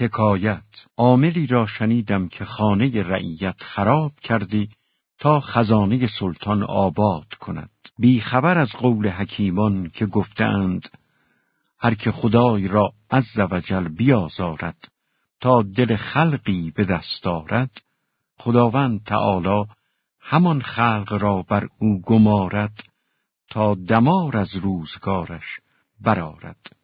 حکایت. عاملی را شنیدم که خانه رعیت خراب کردی تا خزانه سلطان آباد کند. بی خبر از قول حکیمان که گفتند هر که خدای را عز وجل بیازارد تا دل خلقی به دست دارد خداوند تعالی همان خلق را بر او گمارد تا دمار از روزگارش برارد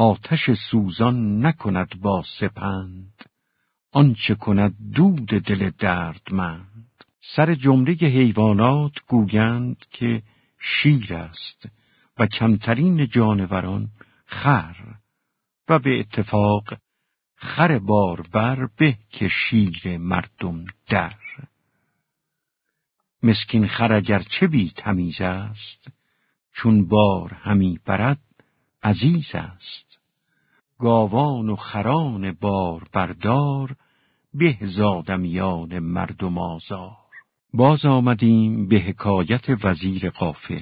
آتش سوزان نکند با سپند آنچه کند دود دل دردمند. سر جمله حیوانات گویند که شیر است و کمترین جانوران خر و به اتفاق خر باربر به که شیر مردم در. مسکین خر اگر چه بی تمیز است چون بار همی برد عزیز است. گاوان و خران بار بردار به زادمیان مردم آزار. باز آمدیم به حکایت وزیر قافل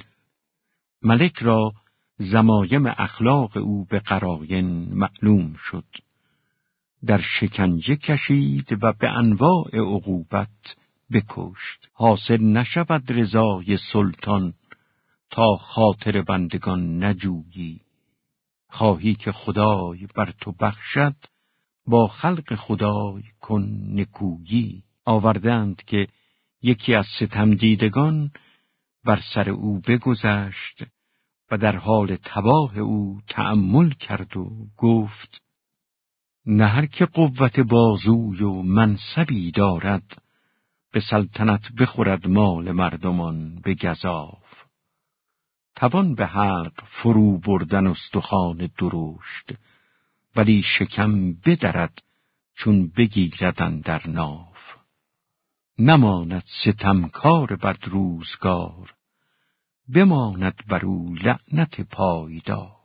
ملک را زمایم اخلاق او به قراین معلوم شد. در شکنجه کشید و به انواع عقوبت بکشت. حاصل نشود رضای سلطان تا خاطر بندگان نجویی خواهی که خدای بر تو بخشد با خلق خدای کن نکویی. آوردند که یکی از ستم دیدگان بر سر او بگذشت و در حال تباه او تأمل کرد و گفت نه هر که قوت بازوی و منصبی دارد به سلطنت بخورد مال مردمان به گذاف توان به حلق فرو بردن استخوان درشت ولی شکم بدرد چون بگیردن در ناف. نماند ستمکار بد روزگار بماند بر او لعنت پایدار.